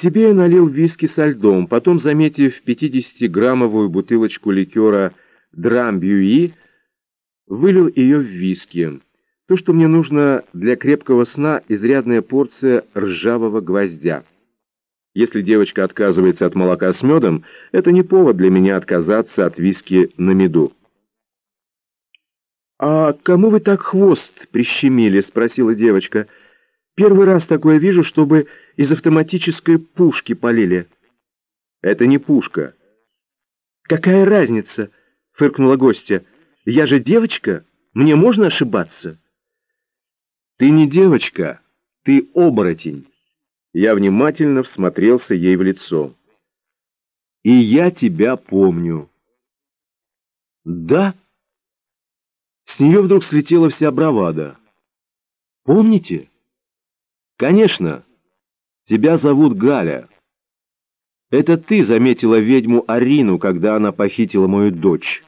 Себе я налил виски со льдом, потом, заметив 50-граммовую бутылочку ликера «Драмбьюи», вылил ее в виски. То, что мне нужно для крепкого сна, изрядная порция ржавого гвоздя. Если девочка отказывается от молока с медом, это не повод для меня отказаться от виски на меду. «А кому вы так хвост прищемили?» — спросила девочка. «Первый раз такое вижу, чтобы из автоматической пушки полили». «Это не пушка». «Какая разница?» — фыркнула гостья. «Я же девочка, мне можно ошибаться?» «Ты не девочка, ты оборотень». Я внимательно всмотрелся ей в лицо. «И я тебя помню». «Да?» С нее вдруг слетела вся бравада. «Помните?» «Конечно. Тебя зовут Галя. Это ты заметила ведьму Арину, когда она похитила мою дочь».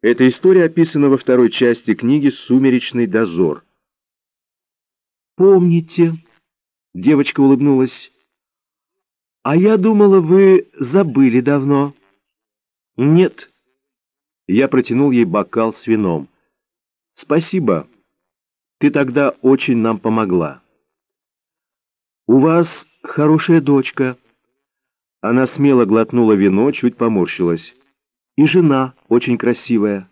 Эта история описана во второй части книги «Сумеречный дозор». «Помните?» — девочка улыбнулась. «А я думала, вы забыли давно». «Нет». Я протянул ей бокал с вином. «Спасибо. Ты тогда очень нам помогла». «У вас хорошая дочка». Она смело глотнула вино, чуть поморщилась. «И жена очень красивая».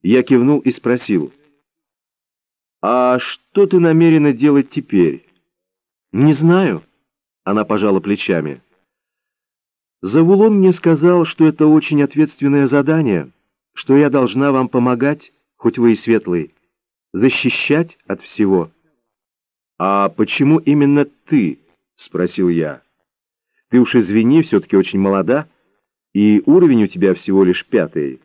Я кивнул и спросил. «А что ты намерена делать теперь?» «Не знаю», — она пожала плечами. «Завулон мне сказал, что это очень ответственное задание, что я должна вам помогать, хоть вы и светлый, защищать от всего». «А почему именно ты?» — спросил я. «Ты уж извини, все-таки очень молода, и уровень у тебя всего лишь пятый».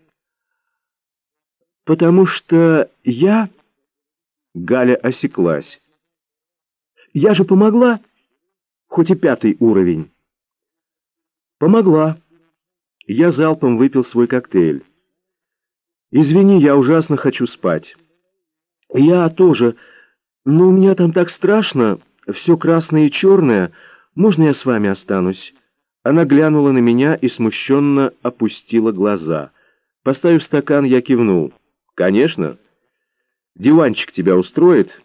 «Потому что я...» Галя осеклась. «Я же помогла, хоть и пятый уровень». «Помогла». Я залпом выпил свой коктейль. «Извини, я ужасно хочу спать». «Я тоже, но у меня там так страшно, все красное и черное. Можно я с вами останусь?» Она глянула на меня и смущенно опустила глаза. Поставив стакан, я кивнул. «Конечно». Диванчик тебя устроит?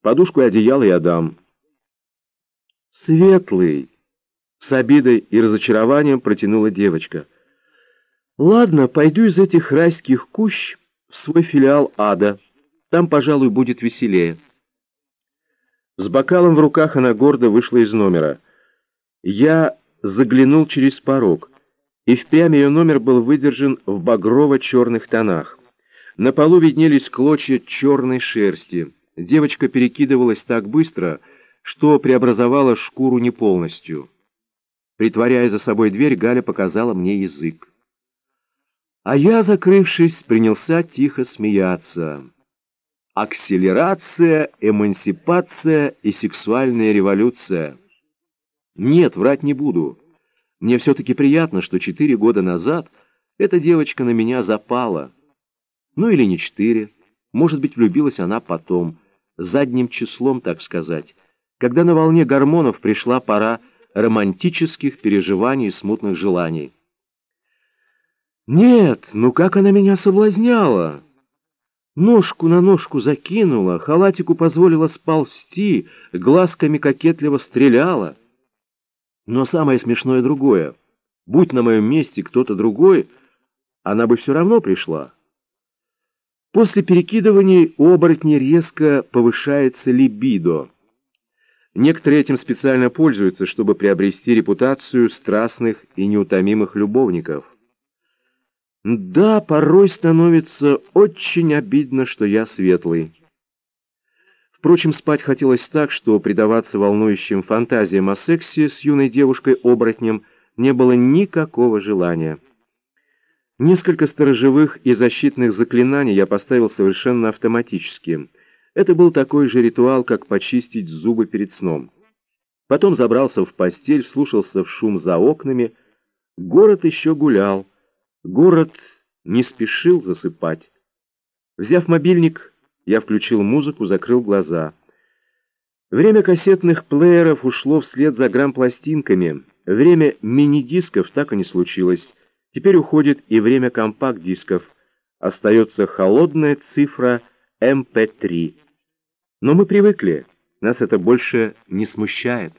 Подушку и одеяло я дам. Светлый! С обидой и разочарованием протянула девочка. Ладно, пойду из этих райских кущ в свой филиал ада. Там, пожалуй, будет веселее. С бокалом в руках она гордо вышла из номера. Я заглянул через порог, и впрямь ее номер был выдержан в багрово-черных тонах. На полу виднелись клочья черной шерсти. Девочка перекидывалась так быстро, что преобразовала шкуру не полностью. Притворяя за собой дверь, Галя показала мне язык. А я, закрывшись, принялся тихо смеяться. Акселерация, эмансипация и сексуальная революция. Нет, врать не буду. Мне все-таки приятно, что четыре года назад эта девочка на меня запала. Ну или не четыре. Может быть, влюбилась она потом, задним числом, так сказать, когда на волне гормонов пришла пора романтических переживаний и смутных желаний. Нет, ну как она меня соблазняла! Ножку на ножку закинула, халатику позволила сползти, глазками кокетливо стреляла. Но самое смешное другое. Будь на моем месте кто-то другой, она бы все равно пришла. После перекидываний у оборотней резко повышается либидо. Некоторые этим специально пользуются, чтобы приобрести репутацию страстных и неутомимых любовников. Да, порой становится очень обидно, что я светлый. Впрочем, спать хотелось так, что предаваться волнующим фантазиям о сексе с юной девушкой-оборотнем не было никакого желания. Несколько сторожевых и защитных заклинаний я поставил совершенно автоматически. Это был такой же ритуал, как почистить зубы перед сном. Потом забрался в постель, вслушался в шум за окнами. Город еще гулял. Город не спешил засыпать. Взяв мобильник, я включил музыку, закрыл глаза. Время кассетных плееров ушло вслед за грампластинками. Время мини-дисков так и не случилось. Теперь уходит и время компакт-дисков. Остается холодная цифра MP3. Но мы привыкли, нас это больше не смущает.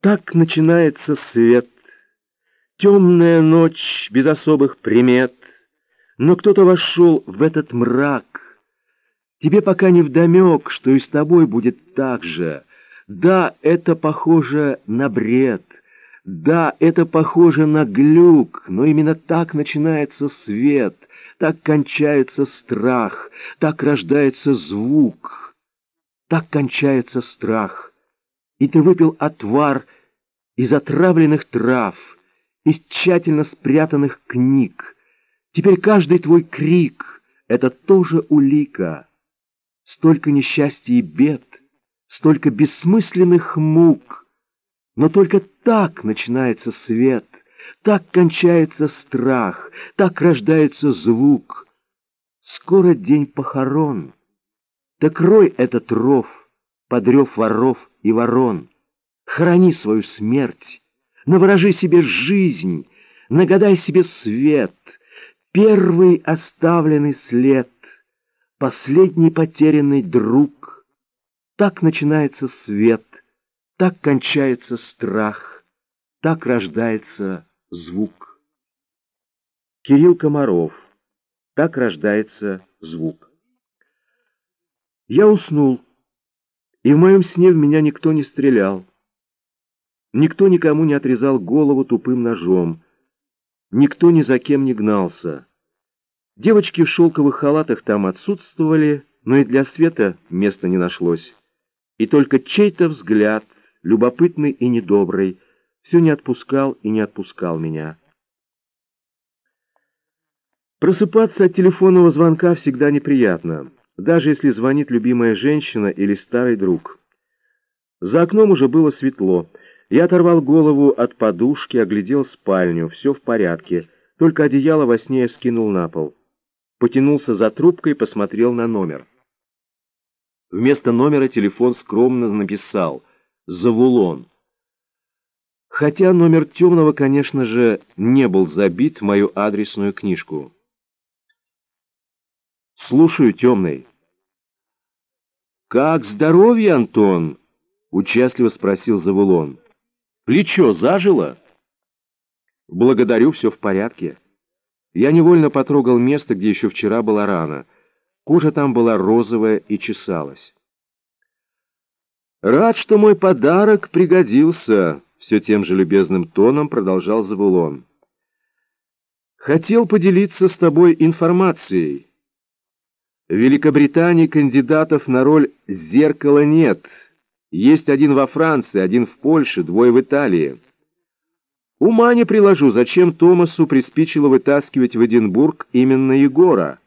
Так начинается свет. Темная ночь без особых примет. Но кто-то вошел в этот мрак. Тебе пока не вдомек, что и с тобой будет так же. Да, это похоже на бред. Да, это похоже на глюк, но именно так начинается свет, так кончается страх, так рождается звук, так кончается страх. И ты выпил отвар из отравленных трав, из тщательно спрятанных книг. Теперь каждый твой крик — это тоже улика. Столько несчастий и бед, столько бессмысленных мук. Но только так начинается свет, так кончается страх, так рождается звук. Скоро день похорон. Так рой этот ров, подрев воров и ворон. Храни свою смерть, наворожи себе жизнь, нагадай себе свет, первый оставленный след, последний потерянный друг. Так начинается свет, так кончается страх, так рождается звук. Кирилл Комаров. Так рождается звук. Я уснул, и в моем сне в меня никто не стрелял. Никто никому не отрезал голову тупым ножом. Никто ни за кем не гнался. Девочки в шелковых халатах там отсутствовали, но и для света места не нашлось. И только чей-то взгляд, любопытный и недобрый, все не отпускал и не отпускал меня. Просыпаться от телефонного звонка всегда неприятно, даже если звонит любимая женщина или старый друг. За окном уже было светло, я оторвал голову от подушки, оглядел спальню. Все в порядке. Только одеяло во сне я скинул на пол. Потянулся за трубкой и посмотрел на номер. Вместо номера телефон скромно написал «Завулон». Хотя номер темного, конечно же, не был забит в мою адресную книжку. «Слушаю, темный». «Как здоровье, Антон?» — участливо спросил Завулон. Плечо зажило? Благодарю, все в порядке. Я невольно потрогал место, где еще вчера была рана. Кожа там была розовая и чесалась. Рад, что мой подарок пригодился, все тем же любезным тоном продолжал Завулон. Хотел поделиться с тобой информацией. В Великобритании кандидатов на роль «зеркала» нет — есть один во Франции, один в Польше, двое в Италии. Ума не приложу, зачем Томасу приспичило вытаскивать в Эдинбург именно Егора.